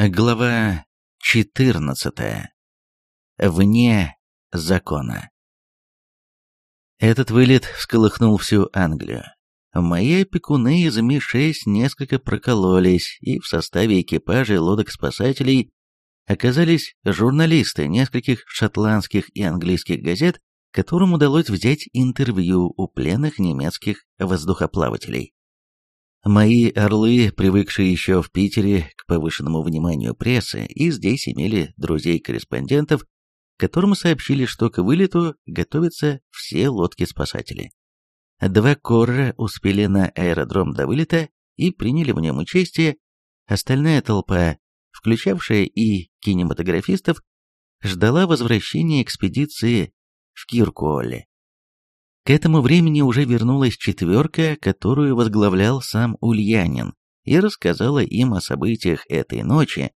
Глава 14. Вне закона. Этот вылет всколыхнул всю Англию. Мои опекуны из Ми-6 несколько прокололись, и в составе экипажей лодок-спасателей оказались журналисты нескольких шотландских и английских газет, которым удалось взять интервью у пленных немецких воздухоплавателей. Мои орлы, привыкшие еще в Питере к повышенному вниманию прессы, и здесь имели друзей-корреспондентов, которым сообщили, что к вылету готовятся все лодки-спасатели. Два корра успели на аэродром до вылета и приняли в нем участие, остальная толпа, включавшая и кинематографистов, ждала возвращения экспедиции в Киркуолле. К этому времени уже вернулась четверка, которую возглавлял сам Ульянин, и рассказала им о событиях этой ночи,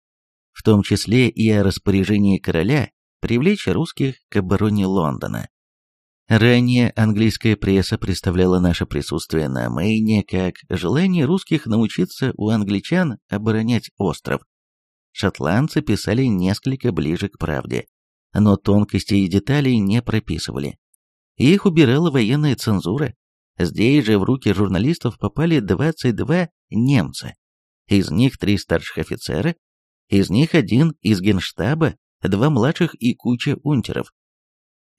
в том числе и о распоряжении короля привлечь русских к обороне Лондона. Ранее английская пресса представляла наше присутствие на Мэйне как желание русских научиться у англичан оборонять остров. Шотландцы писали несколько ближе к правде, но тонкостей и деталей не прописывали. Их убирала военная цензура. Здесь же в руки журналистов попали 22 немца. Из них три старших офицера, из них один из генштаба, два младших и куча унтеров.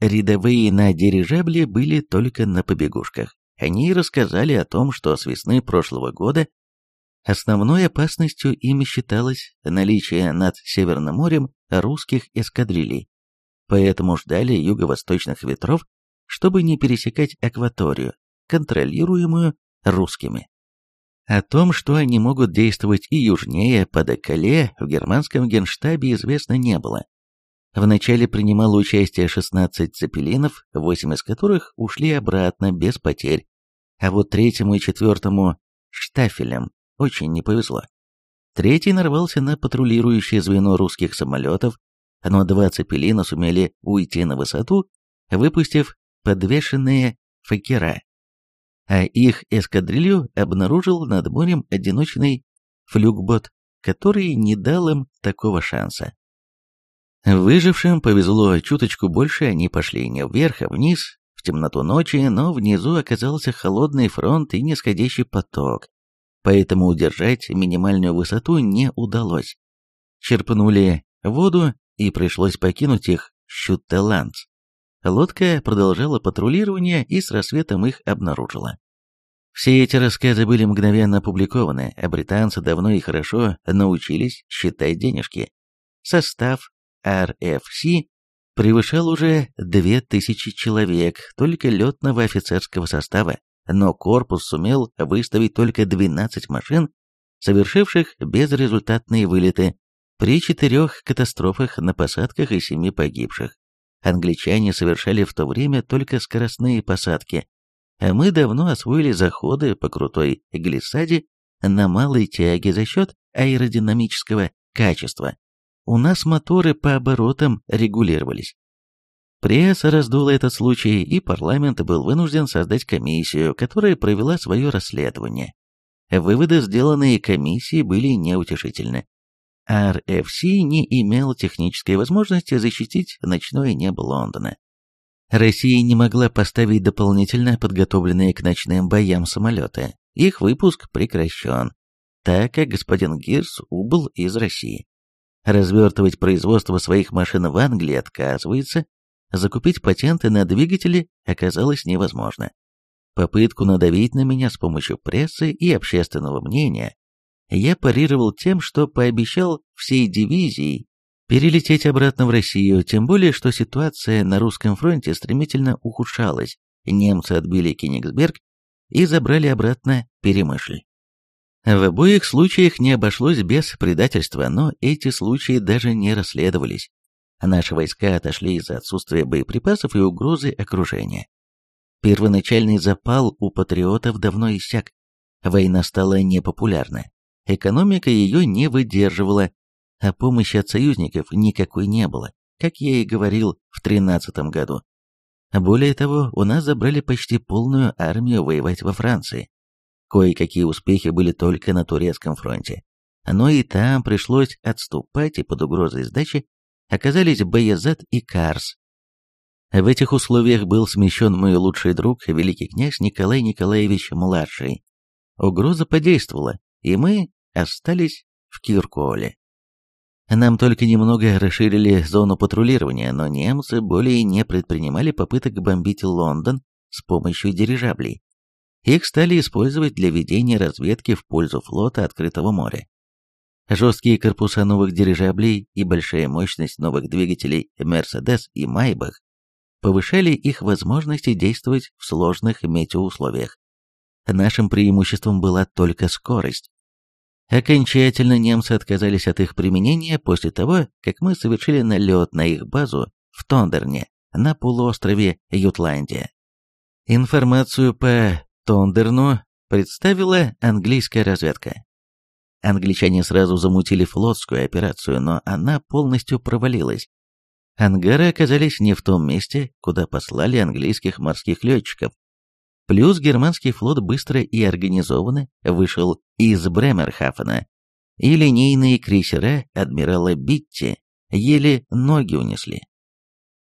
Рядовые на дирижабле были только на побегушках. Они рассказали о том, что с весны прошлого года основной опасностью ими считалось наличие над Северным морем русских эскадрилей. Поэтому ждали юго-восточных ветров чтобы не пересекать акваторию, контролируемую русскими. О том, что они могут действовать и южнее, под Экале, в германском генштабе известно не было. Вначале принимало участие 16 цепелинов, 8 из которых ушли обратно без потерь, а вот третьему и четвертому штафелям очень не повезло. Третий нарвался на патрулирующее звено русских самолетов, но два цепелина сумели уйти на высоту, выпустив подвешенные факера, а их эскадрилью обнаружил над морем одиночный флюгбот, который не дал им такого шанса. Выжившим повезло чуточку больше, они пошли не вверх, а вниз, в темноту ночи, но внизу оказался холодный фронт и нисходящий поток, поэтому удержать минимальную высоту не удалось. Черпнули воду, и пришлось покинуть их Щутеландс. Лодка продолжала патрулирование и с рассветом их обнаружила. Все эти рассказы были мгновенно опубликованы, а британцы давно и хорошо научились считать денежки. Состав RFC превышал уже 2000 человек только летного офицерского состава, но корпус сумел выставить только 12 машин, совершивших безрезультатные вылеты при четырех катастрофах на посадках и семи погибших. Англичане совершали в то время только скоростные посадки, а мы давно освоили заходы по крутой глиссаде на малой тяге за счет аэродинамического качества. У нас моторы по оборотам регулировались. Пресса раздула этот случай, и парламент был вынужден создать комиссию, которая провела свое расследование. Выводы, сделанные комиссией, были неутешительны. RFC не имел технической возможности защитить ночное небо Лондона. Россия не могла поставить дополнительно подготовленные к ночным боям самолеты. Их выпуск прекращен, так как господин Гирс убыл из России. Развертывать производство своих машин в Англии отказывается, закупить патенты на двигатели оказалось невозможно. Попытку надавить на меня с помощью прессы и общественного мнения я парировал тем, что пообещал всей дивизии перелететь обратно в Россию, тем более, что ситуация на русском фронте стремительно ухудшалась. Немцы отбили Кенигсберг и забрали обратно Перемышль. В обоих случаях не обошлось без предательства, но эти случаи даже не расследовались. Наши войска отошли из-за отсутствия боеприпасов и угрозы окружения. Первоначальный запал у патриотов давно иссяк. Война стала непопулярна. Экономика ее не выдерживала, а помощи от союзников никакой не было, как я и говорил в 13 году. Более того, у нас забрали почти полную армию воевать во Франции. Кое-какие успехи были только на турецком фронте. но и там пришлось отступать, и под угрозой сдачи оказались Баязет и Карс. В этих условиях был смещен мой лучший друг, великий князь Николай Николаевич-младший. Угроза подействовала, и мы остались в Кирколе. Нам только немного расширили зону патрулирования, но немцы более не предпринимали попыток бомбить Лондон с помощью дирижаблей. Их стали использовать для ведения разведки в пользу флота открытого моря. Жесткие корпуса новых дирижаблей и большая мощность новых двигателей Mercedes и Maybach повышали их возможности действовать в сложных метеоусловиях. Нашим преимуществом была только скорость. Окончательно немцы отказались от их применения после того, как мы совершили налет на их базу в Тондерне на полуострове Ютландия. Информацию по Тондерну представила английская разведка. Англичане сразу замутили флотскую операцию, но она полностью провалилась. Ангары оказались не в том месте, куда послали английских морских летчиков. Плюс германский флот быстро и организованно вышел из Бремерхафена, и линейные крейсера адмирала Битти еле ноги унесли.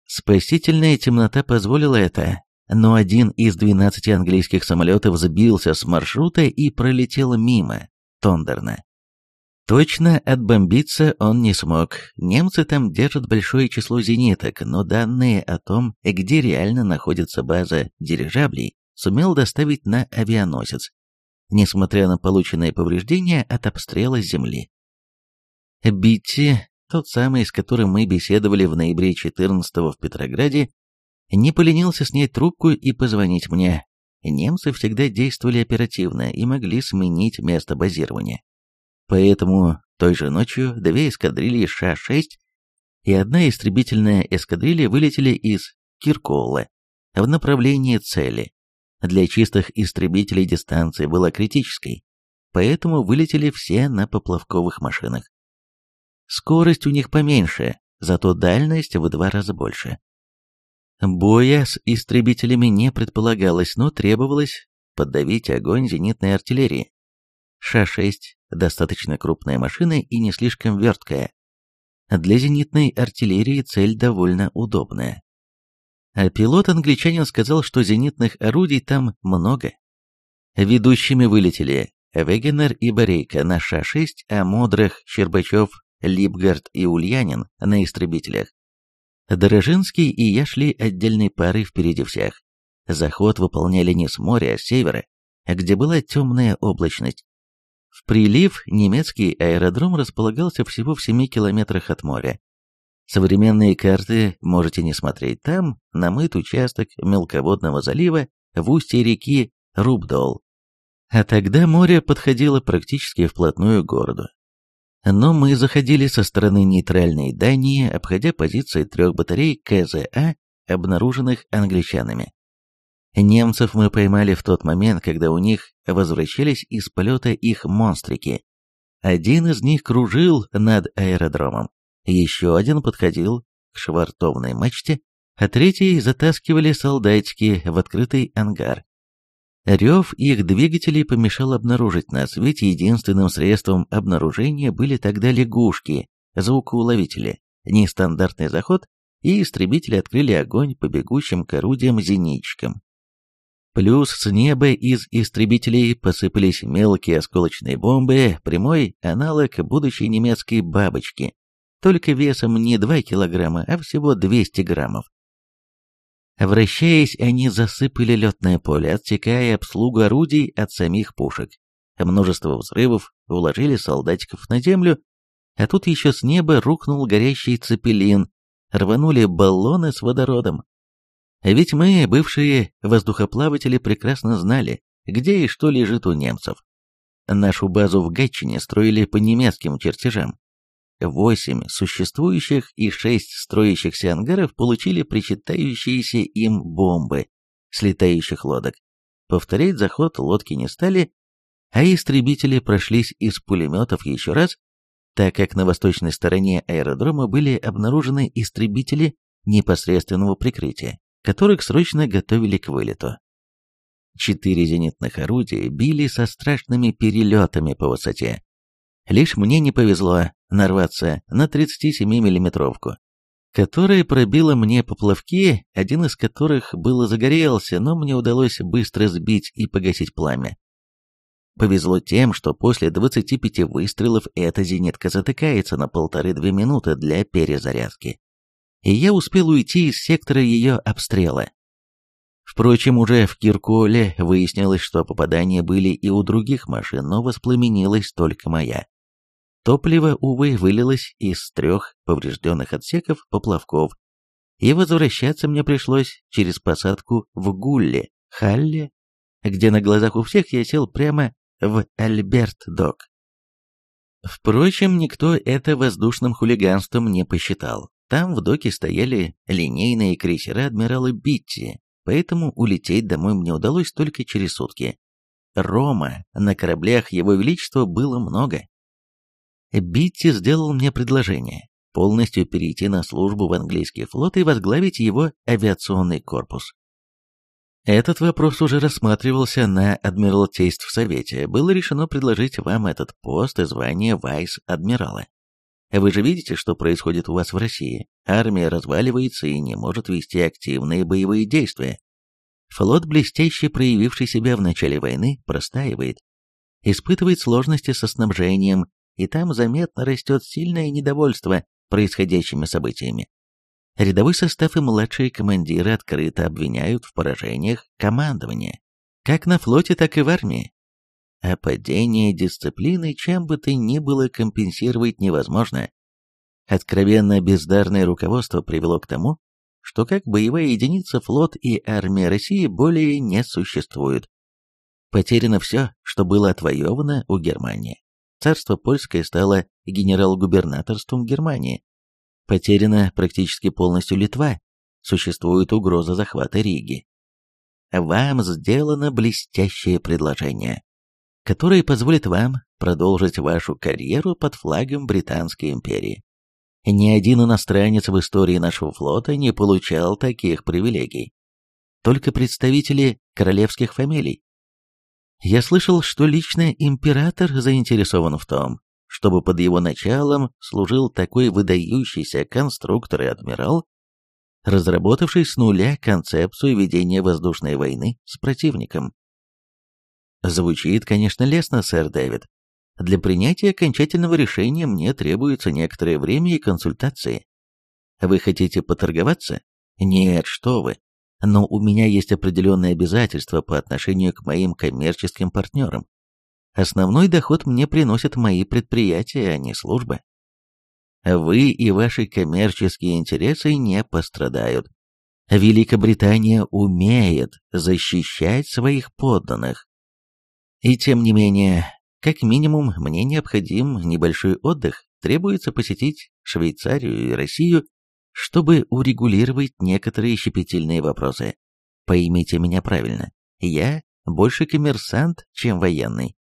Спасительная темнота позволила это, но один из 12 английских самолетов сбился с маршрута и пролетел мимо Тондерна. Точно отбомбиться он не смог. Немцы там держат большое число зениток, но данные о том, где реально находится база дирижаблей, сумел доставить на авианосец, несмотря на полученные повреждения от обстрела земли. Битти, тот самый, с которым мы беседовали в ноябре 14 в Петрограде, не поленился снять трубку и позвонить мне. Немцы всегда действовали оперативно и могли сменить место базирования. Поэтому той же ночью две эскадрильи Ша-6 и одна истребительная эскадрилья вылетели из Киркола в направлении цели. Для чистых истребителей дистанция была критической, поэтому вылетели все на поплавковых машинах. Скорость у них поменьше, зато дальность в два раза больше. Боя с истребителями не предполагалось, но требовалось поддавить огонь зенитной артиллерии. Ша-6 – достаточно крупная машина и не слишком верткая. Для зенитной артиллерии цель довольно удобная. А пилот-англичанин сказал, что зенитных орудий там много. Ведущими вылетели Вегенер и Борейко на Ша-6, а Модрах, Щербачев, Липгард и Ульянин на истребителях. Дорожинский и я шли отдельной парой впереди всех. Заход выполняли не с моря, а с севера, где была темная облачность. В прилив немецкий аэродром располагался всего в 7 километрах от моря. Современные карты можете не смотреть. Там намыт участок мелководного залива в устье реки Рубдол. А тогда море подходило практически вплотную к городу. Но мы заходили со стороны нейтральной Дании, обходя позиции трех батарей КЗА, обнаруженных англичанами. Немцев мы поймали в тот момент, когда у них возвращались из полета их монстрики. Один из них кружил над аэродромом, еще один подходил к швартовной мачте, а третий затаскивали солдатики в открытый ангар. Рев их двигателей помешал обнаружить нас, ведь единственным средством обнаружения были тогда лягушки, звукоуловители, нестандартный заход, и истребители открыли огонь по бегущим к орудиям-зенитчикам. Плюс с неба из истребителей посыпались мелкие осколочные бомбы, прямой аналог будущей немецкой бабочки, только весом не 2 килограмма, а всего 200 граммов. Вращаясь, они засыпали летное поле, отсекая обслугу орудий от самих пушек. Множество взрывов уложили солдатиков на землю, а тут еще с неба рухнул горящий цепелин, рванули баллоны с водородом. Ведь мы, бывшие воздухоплаватели, прекрасно знали, где и что лежит у немцев. Нашу базу в Гатчине строили по немецким чертежам, Восемь существующих и шесть строящихся ангаров получили причитающиеся им бомбы с летающих лодок. Повторять заход лодки не стали, а истребители прошлись из пулеметов еще раз, так как на восточной стороне аэродрома были обнаружены истребители непосредственного прикрытия, которых срочно готовили к вылету. Четыре зенитных орудия били со страшными перелетами по высоте, Лишь мне не повезло нарваться на 37 миллиметровку которая пробила мне поплавки, один из которых было загорелся, но мне удалось быстро сбить и погасить пламя. Повезло тем, что после 25 выстрелов эта зенитка затыкается на полторы-две минуты для перезарядки. И я успел уйти из сектора ее обстрела. Впрочем, уже в Кирколе выяснилось, что попадания были и у других машин, но воспламенилась только моя. Топливо, увы, вылилось из трех поврежденных отсеков поплавков, и возвращаться мне пришлось через посадку в Гулле, Халле, где на глазах у всех я сел прямо в Альберт-док. Впрочем, никто это воздушным хулиганством не посчитал. Там в доке стояли линейные крейсера адмирала Битти, поэтому улететь домой мне удалось только через сутки. Рома на кораблях Его Величества было много. Битти сделал мне предложение полностью перейти на службу в английский флот и возглавить его авиационный корпус. Этот вопрос уже рассматривался на Адмиралтейств Совете. Было решено предложить вам этот пост и звание вайс-адмирала. Вы же видите, что происходит у вас в России. Армия разваливается и не может вести активные боевые действия. Флот, блестяще проявивший себя в начале войны, простаивает. Испытывает сложности со снабжением, и там заметно растет сильное недовольство происходящими событиями. Рядовой состав и младшие командиры открыто обвиняют в поражениях командования, как на флоте, так и в армии. А падение дисциплины чем бы то ни было компенсировать невозможно. Откровенно бездарное руководство привело к тому, что как боевая единица флот и армия России более не существуют. Потеряно все, что было отвоевано у Германии. Царство польское стало генерал-губернаторством Германии. Потеряна практически полностью Литва. Существует угроза захвата Риги. Вам сделано блестящее предложение, которое позволит вам продолжить вашу карьеру под флагом Британской империи. Ни один иностранец в истории нашего флота не получал таких привилегий. Только представители королевских фамилий, я слышал, что лично император заинтересован в том, чтобы под его началом служил такой выдающийся конструктор и адмирал, разработавший с нуля концепцию ведения воздушной войны с противником. Звучит, конечно, лестно, сэр Дэвид. Для принятия окончательного решения мне требуется некоторое время и консультации. Вы хотите поторговаться? Нет, что вы но у меня есть определенные обязательства по отношению к моим коммерческим партнерам. Основной доход мне приносят мои предприятия, а не службы. Вы и ваши коммерческие интересы не пострадают. Великобритания умеет защищать своих подданных. И тем не менее, как минимум, мне необходим небольшой отдых. Требуется посетить Швейцарию и Россию чтобы урегулировать некоторые щепетильные вопросы. Поймите меня правильно, я больше коммерсант, чем военный.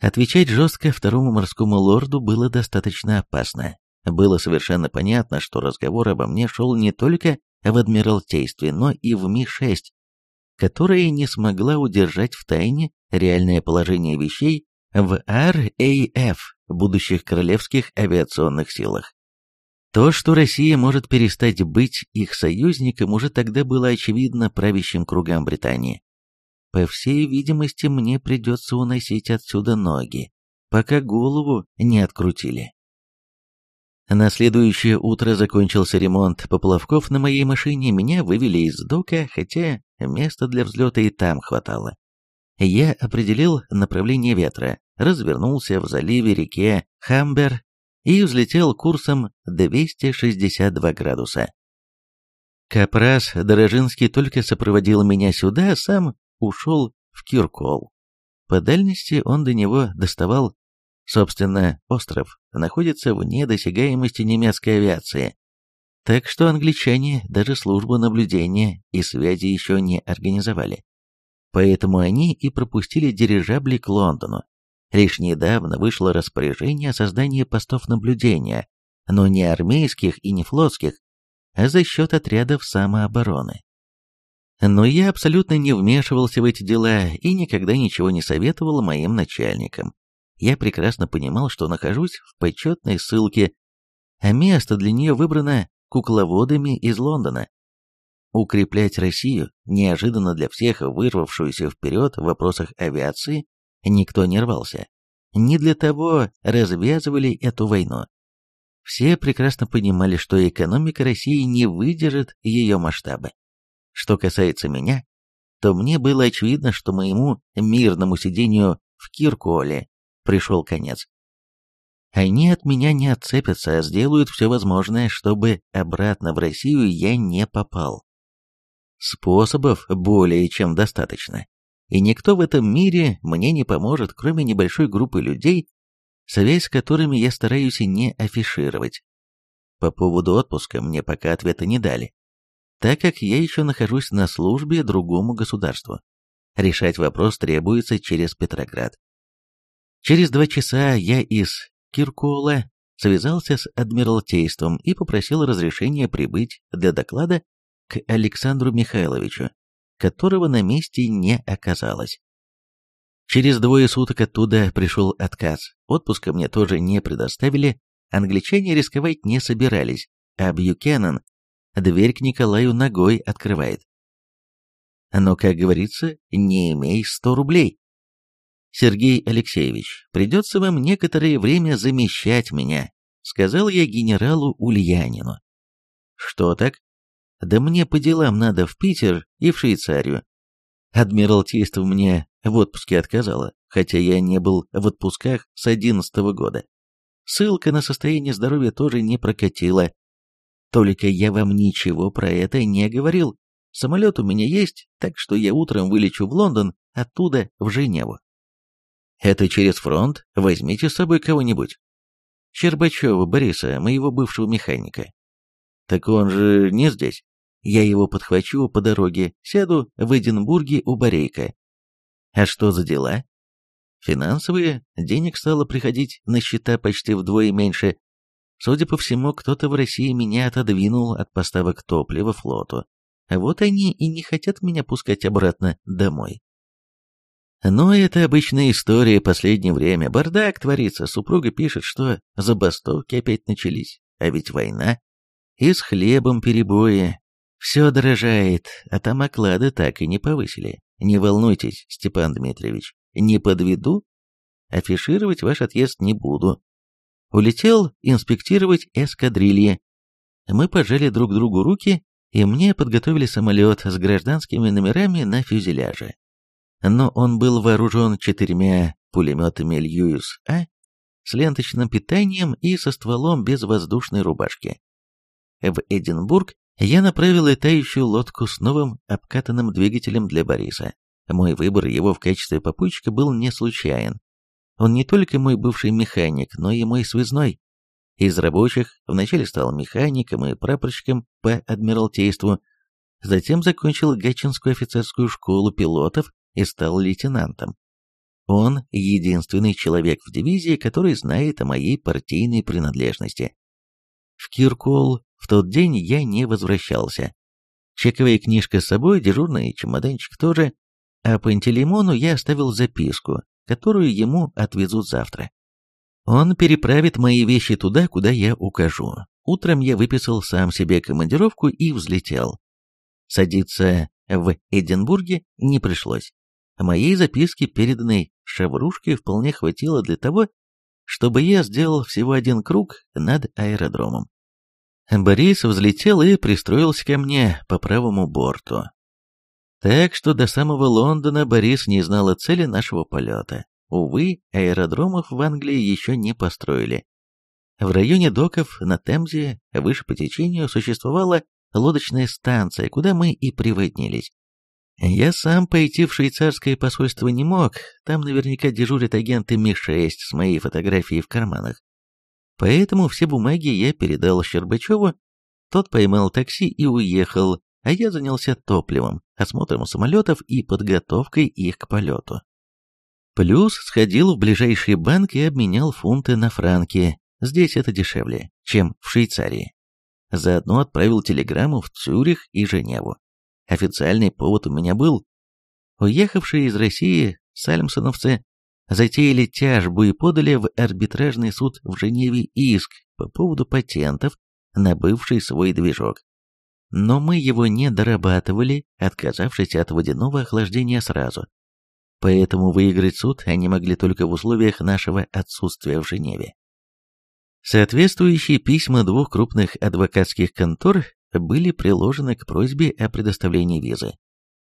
Отвечать жестко второму морскому лорду было достаточно опасно. Было совершенно понятно, что разговор обо мне шел не только в Адмиралтействе, но и в Ми-6, которая не смогла удержать в тайне реальное положение вещей в RAF, будущих королевских авиационных силах. То, что Россия может перестать быть их союзником, уже тогда было очевидно правящим кругам Британии. По всей видимости, мне придется уносить отсюда ноги, пока голову не открутили. На следующее утро закончился ремонт поплавков на моей машине, меня вывели из дока, хотя места для взлета и там хватало. Я определил направление ветра, развернулся в заливе реке Хамбер и взлетел курсом 262 градуса. Капрас Дорожинский только сопроводил меня сюда, а сам ушел в Киркол. По дальности он до него доставал, собственно, остров находится вне досягаемости немецкой авиации, так что англичане даже службу наблюдения и связи еще не организовали. Поэтому они и пропустили дирижабли к Лондону, Лишь недавно вышло распоряжение о создании постов наблюдения, но не армейских и не флотских, а за счет отрядов самообороны. Но я абсолютно не вмешивался в эти дела и никогда ничего не советовал моим начальникам. я прекрасно понимал, что нахожусь в почетной ссылке, а место для нее выбрано кукловодами из Лондона. Укреплять Россию, неожиданно для всех вырвавшуюся вперед в вопросах авиации, никто не рвался. Не для того развязывали эту войну. Все прекрасно понимали, что экономика России не выдержит ее масштабы. Что касается меня, то мне было очевидно, что моему мирному сидению в Кирколе пришел конец. Они от меня не отцепятся, а сделают все возможное, чтобы обратно в Россию я не попал. Способов более чем достаточно. И никто в этом мире мне не поможет, кроме небольшой группы людей, связь с которыми я стараюсь не афишировать. По поводу отпуска мне пока ответа не дали, так как я еще нахожусь на службе другому государству. Решать вопрос требуется через Петроград. Через два часа я из Киркола связался с Адмиралтейством и попросил разрешения прибыть для доклада к Александру Михайловичу, которого на месте не оказалось. Через двое суток оттуда пришел отказ, отпуска мне тоже не предоставили, англичане рисковать не собирались, а Бьюкеннон дверь к Николаю ногой открывает. Но, как говорится, не имей сто рублей. Сергей Алексеевич, придется вам некоторое время замещать меня, сказал я генералу Ульянину. Что так? Да мне по делам надо в Питер и в Швейцарию. Адмиралтейство мне в отпуске отказало, хотя я не был в отпусках с одиннадцатого года. Ссылка на состояние здоровья тоже не прокатила. Только я вам ничего про это не говорил. Самолет у меня есть, так что я утром вылечу в Лондон, оттуда в Женеву. Это через фронт? Возьмите с собой кого-нибудь. Щербачева Бориса, моего бывшего механика. Так он же не здесь. Я его подхвачу по дороге, сяду в Эдинбурге у Борейка. А что за дела? Финансовые, денег стало приходить на счета почти вдвое меньше. Судя по всему, кто-то в России меня отодвинул от поставок топлива флоту. Вот они и не хотят меня пускать обратно домой. Но это обычная история последнее время. Бардак творится, супруга пишет, что забастовки опять начались. А ведь война. И с хлебом перебои. Все дорожает, а там оклады так и не повысили. Не волнуйтесь, Степан Дмитриевич, не подведу. Афишировать ваш отъезд не буду. Улетел инспектировать эскадрильи. Мы пожали друг другу руки, и мне подготовили самолет с гражданскими номерами на фюзеляже но он был вооружен четырьмя пулеметами Льюис-А с ленточным питанием и со стволом без воздушной рубашки. В Эдинбург я направил летающую лодку с новым обкатанным двигателем для Бориса. Мой выбор его в качестве попутчика был не случайен. Он не только мой бывший механик, но и мой связной. Из рабочих вначале стал механиком и прапорщиком по Адмиралтейству, затем закончил Гатчинскую офицерскую школу пилотов и стал лейтенантом. Он единственный человек в дивизии, который знает о моей партийной принадлежности. В Киркол в тот день я не возвращался. Чековая книжка с собой, дежурный чемоданчик тоже, а Пантелеймону я оставил записку, которую ему отвезут завтра. Он переправит мои вещи туда, куда я укажу. Утром я выписал сам себе командировку и взлетел. Садиться в Эдинбурге не пришлось. Моей записки, переданной Шаврушке, вполне хватило для того, чтобы я сделал всего один круг над аэродромом. Борис взлетел и пристроился ко мне по правому борту. Так что до самого Лондона Борис не знал о цели нашего полета. Увы, аэродромов в Англии еще не построили. В районе доков на Темзе, выше по течению, существовала лодочная станция, куда мы и приводнились. Я сам пойти в швейцарское посольство не мог, там наверняка дежурят агенты Ми-6 с моей фотографией в карманах. Поэтому все бумаги я передал Щербачеву, тот поймал такси и уехал, а я занялся топливом, осмотром самолетов и подготовкой их к полету. Плюс сходил в ближайший банк и обменял фунты на франки, здесь это дешевле, чем в Швейцарии. Заодно отправил телеграмму в Цюрих и Женеву. Официальный повод у меня был. Уехавшие из России сальмсоновцы затеяли тяжбу и подали в арбитражный суд в Женеве иск по поводу патентов на бывший свой движок. Но мы его не дорабатывали, отказавшись от водяного охлаждения сразу. Поэтому выиграть суд они могли только в условиях нашего отсутствия в Женеве. Соответствующие письма двух крупных адвокатских контор были приложены к просьбе о предоставлении визы.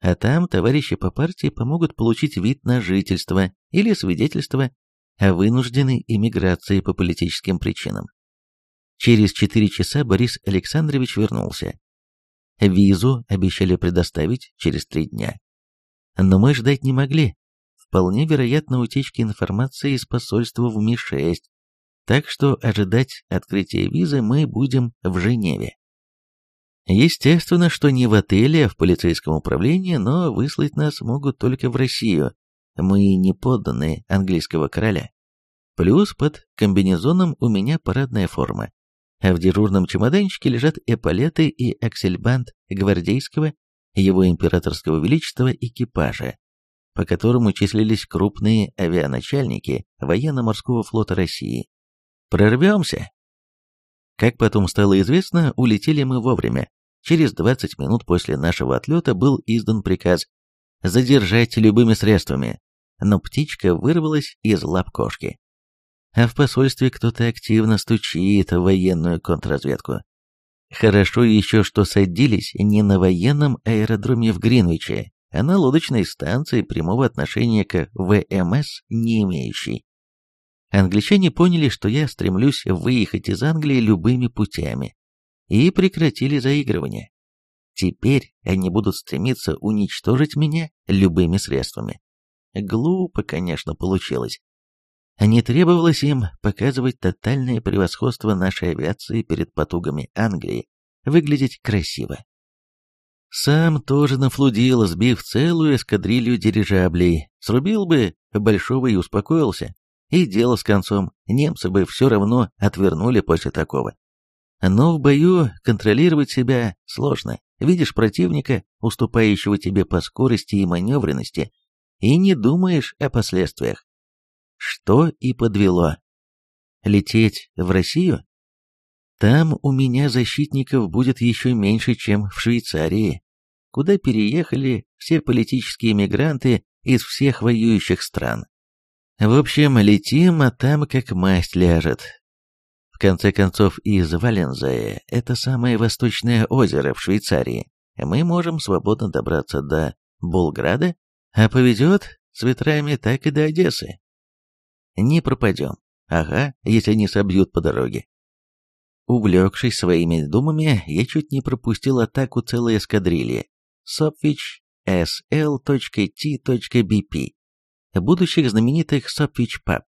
А там товарищи по партии помогут получить вид на жительство или свидетельство о вынужденной эмиграции по политическим причинам. Через четыре часа Борис Александрович вернулся. Визу обещали предоставить через три дня. Но мы ждать не могли. Вполне вероятно утечки информации из посольства в Ми-6, так что ожидать открытия визы мы будем в Женеве. Естественно, что не в отеле, а в полицейском управлении, но выслать нас могут только в Россию. Мы не подданные английского короля. Плюс под комбинезоном у меня парадная форма а в дежурном чемоданчике лежат эполеты и аксельбант гвардейского, его императорского величества экипажа, по которому числились крупные авианачальники военно-морского флота России. Прорвемся. Как потом стало известно, улетели мы вовремя. Через 20 минут после нашего отлета был издан приказ задержать любыми средствами, но птичка вырвалась из лап кошки а в посольстве кто-то активно стучит в военную контрразведку. Хорошо еще, что садились не на военном аэродроме в Гринвиче, а на лодочной станции прямого отношения к ВМС не имеющей. Англичане поняли, что я стремлюсь выехать из Англии любыми путями, и прекратили заигрывание. Теперь они будут стремиться уничтожить меня любыми средствами. Глупо, конечно, получилось. Не требовалось им показывать тотальное превосходство нашей авиации перед потугами Англии, выглядеть красиво. Сам тоже нафлудил, сбив целую эскадрилью дирижаблей, срубил бы большого и успокоился, и дело с концом, немцы бы все равно отвернули после такого. Но в бою контролировать себя сложно. Видишь противника, уступающего тебе по скорости и маневренности, и не думаешь о последствиях что и подвело. Лететь в Россию? Там у меня защитников будет еще меньше, чем в Швейцарии, куда переехали все политические мигранты из всех воюющих стран. В общем, летим, а там как масть ляжет. В конце концов, из Валензая, это самое восточное озеро в Швейцарии, мы можем свободно добраться до Болграда, а повезет с ветрами так и до Одессы не пропадем. Ага, если не собьют по дороге. Увлекшись своими думами, я чуть не пропустил атаку целой эскадрильи. Сопвич SL.T.BP, будущих знаменитых Сопвич ПАП.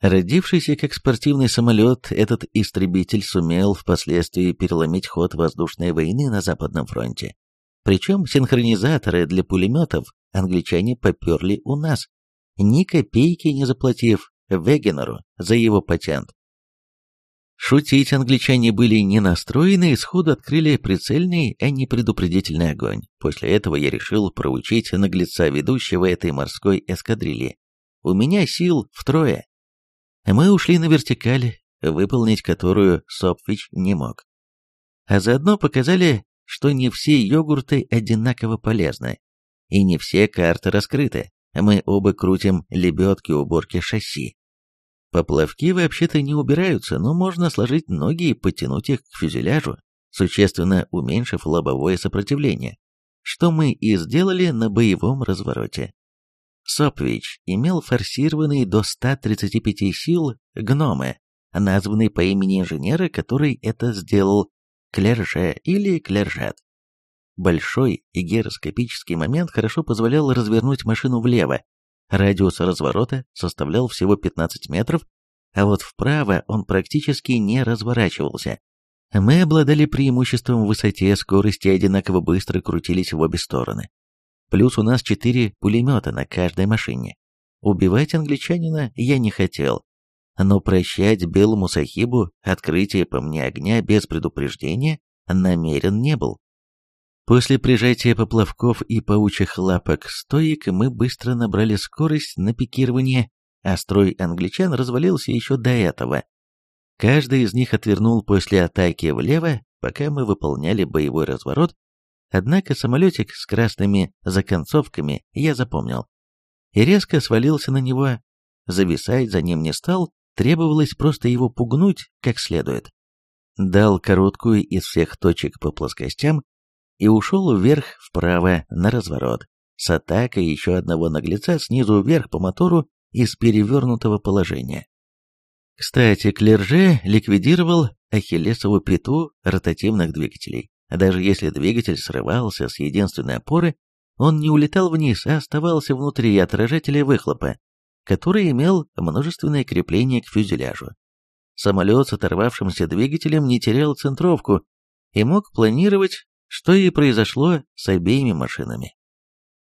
Родившийся как спортивный самолет, этот истребитель сумел впоследствии переломить ход воздушной войны на Западном фронте. Причем синхронизаторы для пулеметов англичане поперли у нас, ни копейки не заплатив, Вегенеру за его патент. Шутить англичане были не настроены и сходу открыли прицельный, а не предупредительный огонь. После этого я решил проучить наглеца ведущего этой морской эскадрильи. У меня сил втрое. Мы ушли на вертикаль, выполнить которую Сопвич не мог. А заодно показали, что не все йогурты одинаково полезны, и не все карты раскрыты. Мы оба крутим лебедки уборки шасси. Поплавки вообще-то не убираются, но можно сложить ноги и подтянуть их к фюзеляжу, существенно уменьшив лобовое сопротивление, что мы и сделали на боевом развороте. Сопвич имел форсированный до 135 сил гномы, названный по имени инженера, который это сделал, Клерже или Клержат. Большой и гироскопический момент хорошо позволял развернуть машину влево, Радиус разворота составлял всего 15 метров, а вот вправо он практически не разворачивался. Мы обладали преимуществом в высоте, скорости одинаково быстро крутились в обе стороны. Плюс у нас четыре пулемета на каждой машине. Убивать англичанина я не хотел, но прощать белому сахибу открытие по мне огня без предупреждения намерен не был. После прижатия поплавков и паучих лапок стоек мы быстро набрали скорость на пикирование а строй англичан развалился еще до этого. Каждый из них отвернул после атаки влево, пока мы выполняли боевой разворот, однако самолетик с красными законцовками я запомнил. И резко свалился на него, зависать за ним не стал, требовалось просто его пугнуть как следует. Дал короткую из всех точек по плоскостям и ушел вверх вправо на разворот, с атакой еще одного наглеца снизу вверх по мотору из перевернутого положения. Кстати, Клерже ликвидировал ахиллесову пяту ротативных двигателей. Даже если двигатель срывался с единственной опоры, он не улетал вниз, а оставался внутри отражателя выхлопа, который имел множественное крепление к фюзеляжу. Самолет с оторвавшимся двигателем не терял центровку и мог планировать, что и произошло с обеими машинами.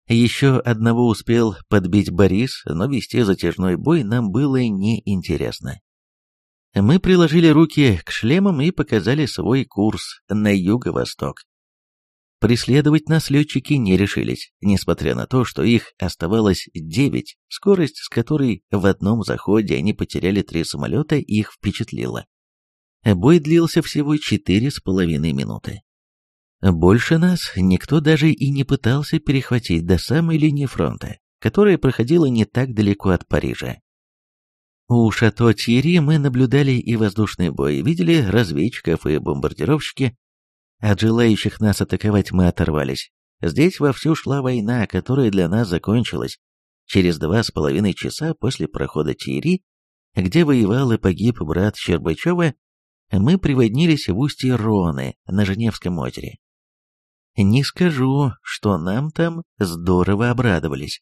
Еще одного успел подбить Борис, но вести затяжной бой нам было неинтересно. Мы приложили руки к шлемам и показали свой курс на юго-восток. Преследовать нас летчики не решились, несмотря на то, что их оставалось девять, скорость с которой в одном заходе они потеряли три самолета, их впечатлила. Бой длился всего четыре с половиной минуты. Больше нас никто даже и не пытался перехватить до самой линии фронта, которая проходила не так далеко от Парижа. У шато Тьерри мы наблюдали и воздушный бой, видели разведчиков и бомбардировщики. От желающих нас атаковать мы оторвались. Здесь вовсю шла война, которая для нас закончилась через два с половиной часа после прохода Тьерри, где воевал и погиб брат Щербачева, мы приводнились в устье Роны на Женевском озере. Не скажу, что нам там здорово обрадовались.